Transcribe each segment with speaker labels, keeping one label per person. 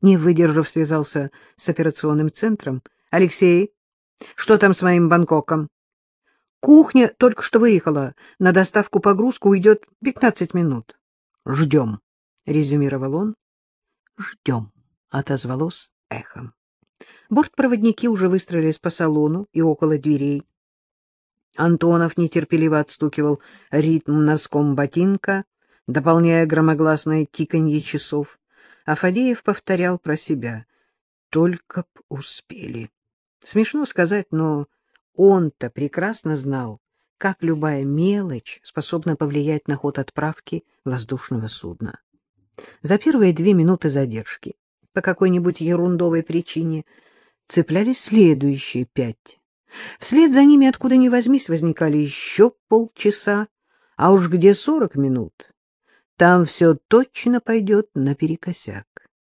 Speaker 1: Не выдержав, связался с операционным центром. — Алексей, что там с моим Бангкоком? — Кухня только что выехала. На доставку-погрузку уйдет пятнадцать минут. — Ждем, — резюмировал он. — Ждем, — отозвалось эхом. Бортпроводники уже выстроились по салону и около дверей. Антонов нетерпеливо отстукивал ритм носком ботинка, дополняя громогласное тиканье часов, а Фадеев повторял про себя. Только б успели. Смешно сказать, но он-то прекрасно знал, как любая мелочь способна повлиять на ход отправки воздушного судна. За первые две минуты задержки по какой-нибудь ерундовой причине цеплялись следующие пять. Вслед за ними, откуда ни возьмись, возникали еще полчаса, а уж где сорок минут, там все точно пойдет наперекосяк.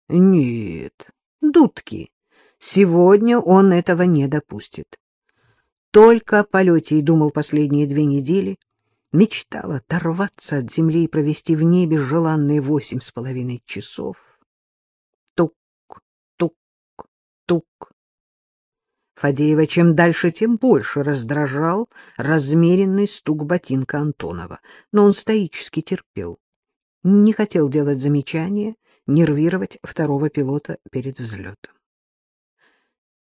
Speaker 1: Нет, дудки, сегодня он этого не допустит. Только о полете и думал последние две недели, мечтал оторваться от земли и провести в небе желанные восемь с половиной часов. Тук, тук, тук. Фадеева чем дальше, тем больше раздражал размеренный стук ботинка Антонова, но он стоически терпел. Не хотел делать замечания, нервировать второго пилота перед взлетом.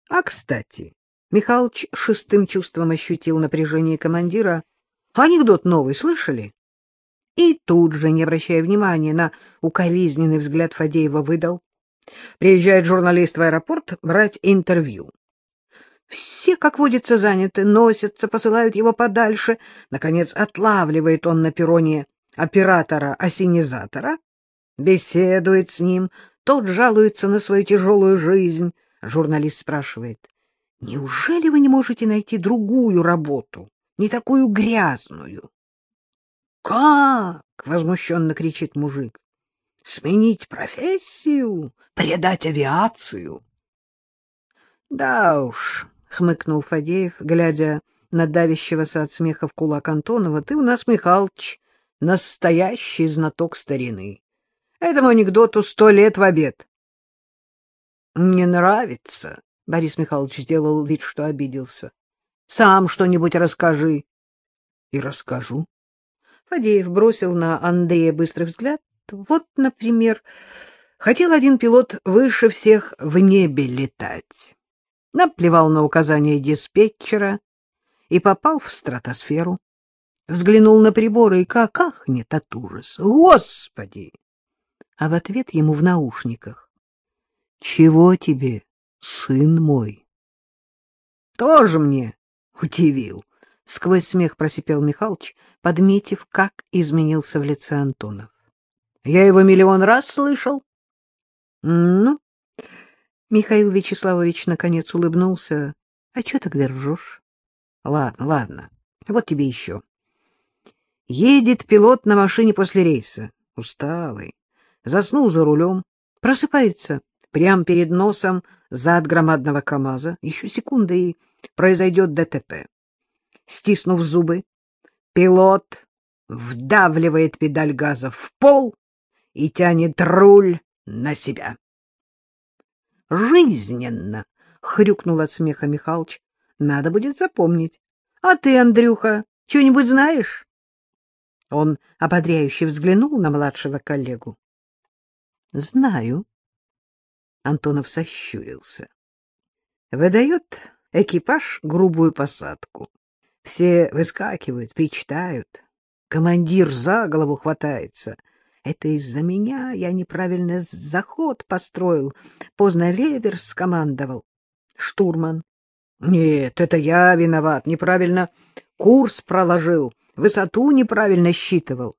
Speaker 1: А, кстати, Михалыч шестым чувством ощутил напряжение командира. Анекдот новый слышали? И тут же, не обращая внимания на укоризненный взгляд Фадеева, выдал. Приезжает журналист в аэропорт брать интервью. Все, как водится, заняты, носятся, посылают его подальше. Наконец отлавливает он на перроне оператора-осенизатора, беседует с ним, тот жалуется на свою тяжелую жизнь. Журналист спрашивает, Неужели вы не можете найти другую работу, не такую грязную? — Как? — возмущенно кричит мужик. — Сменить профессию? Предать авиацию? — Да уж, — хмыкнул Фадеев, глядя на давящегося от смеха в кулак Антонова, — ты у нас, Михалыч, настоящий знаток старины. Этому анекдоту сто лет в обед. — Не нравится, Борис Михайлович сделал вид, что обиделся. — Сам что-нибудь расскажи. — И расскажу. Фадеев бросил на Андрея быстрый взгляд. Вот, например, хотел один пилот выше всех в небе летать. Наплевал на указания диспетчера и попал в стратосферу. Взглянул на приборы и как ахнет от ужаса. Господи! А в ответ ему в наушниках. — Чего тебе? сын мой. — Тоже мне удивил, — сквозь смех просипел Михалыч, подметив, как изменился в лице Антонов. — Я его миллион раз слышал. — Ну, Михаил Вячеславович наконец улыбнулся. — А что так держишь? — Ладно, ладно, вот тебе еще. Едет пилот на машине после рейса, усталый, заснул за рулем, просыпается прямо перед носом зад громадного КамАЗа. Еще секунда, и произойдет ДТП. Стиснув зубы, пилот вдавливает педаль газа в пол и тянет руль на себя. «Жизненно!» — хрюкнул от смеха Михалыч. «Надо будет запомнить. А ты, Андрюха, что-нибудь знаешь?» Он ободряюще взглянул на младшего коллегу. — Знаю, Антонов сощурился. Выдает экипаж грубую посадку. Все выскакивают, причитают. Командир за голову хватается. Это из-за меня я неправильно заход построил. Поздно реверс скомандовал. Штурман. Нет, это я виноват. Неправильно курс проложил. Высоту неправильно считывал.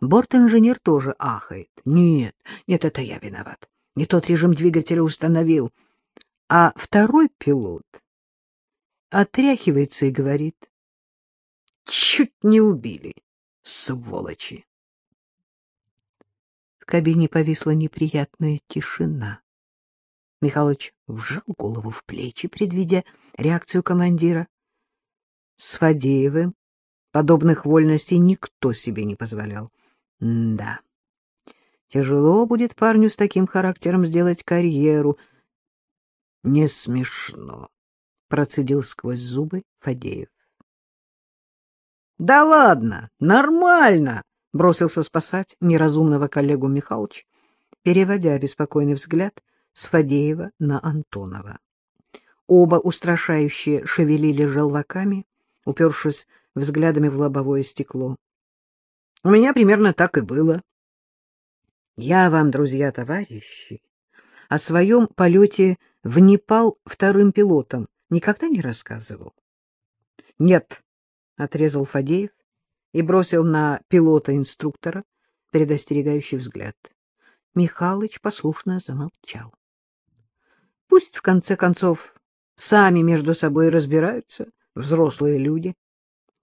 Speaker 1: Борт-инженер тоже ахает. Нет, нет, это я виноват не тот режим двигателя установил. А второй пилот отряхивается и говорит. Чуть не убили, сволочи. В кабине повисла неприятная тишина. Михалыч вжал голову в плечи, предвидя реакцию командира. С Фадеевым подобных вольностей никто себе не позволял. М да. Тяжело будет парню с таким характером сделать карьеру. — Не смешно, — процедил сквозь зубы Фадеев. — Да ладно, нормально, — бросился спасать неразумного коллегу Михалыч, переводя беспокойный взгляд с Фадеева на Антонова. Оба устрашающие шевелили желваками, упершись взглядами в лобовое стекло. — У меня примерно так и было. — Я вам, друзья-товарищи, о своем полете в Непал вторым пилотом никогда не рассказывал? — Нет, — отрезал Фадеев и бросил на пилота-инструктора предостерегающий взгляд. Михалыч послушно замолчал. Пусть, в конце концов, сами между собой разбираются взрослые люди.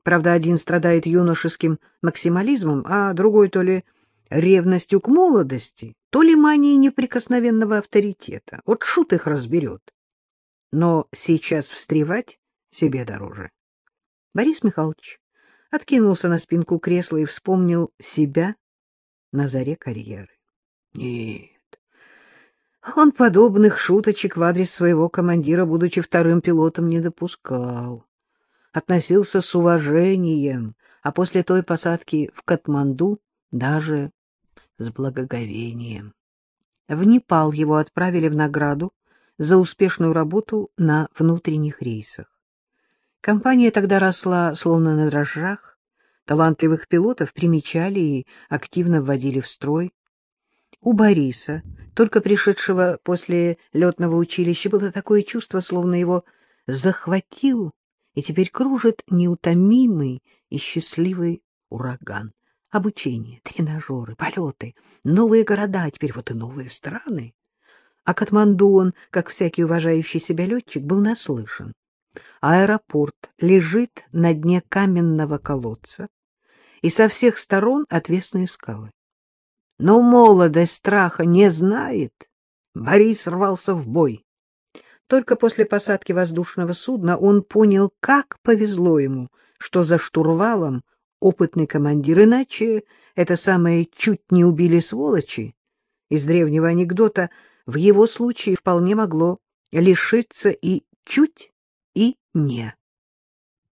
Speaker 1: Правда, один страдает юношеским максимализмом, а другой то ли ревностью к молодости, то ли манией неприкосновенного авторитета. Вот шут их разберет. Но сейчас встревать себе дороже. Борис Михайлович откинулся на спинку кресла и вспомнил себя на заре карьеры. Нет, он подобных шуточек в адрес своего командира, будучи вторым пилотом, не допускал. Относился с уважением, а после той посадки в Катманду даже с благоговением. В Непал его отправили в награду за успешную работу на внутренних рейсах. Компания тогда росла словно на дрожжах, талантливых пилотов примечали и активно вводили в строй. У Бориса, только пришедшего после летного училища, было такое чувство, словно его захватил и теперь кружит неутомимый и счастливый ураган. Обучение, тренажеры, полеты, новые города, а теперь вот и новые страны. А Катманду он, как всякий уважающий себя летчик, был наслышан. Аэропорт лежит на дне каменного колодца, и со всех сторон отвесные скалы. Но молодость страха не знает. Борис рвался в бой. Только после посадки воздушного судна он понял, как повезло ему, что за штурвалом опытный командир, иначе это самое «чуть не убили сволочи» из древнего анекдота в его случае вполне могло лишиться и «чуть» и «не».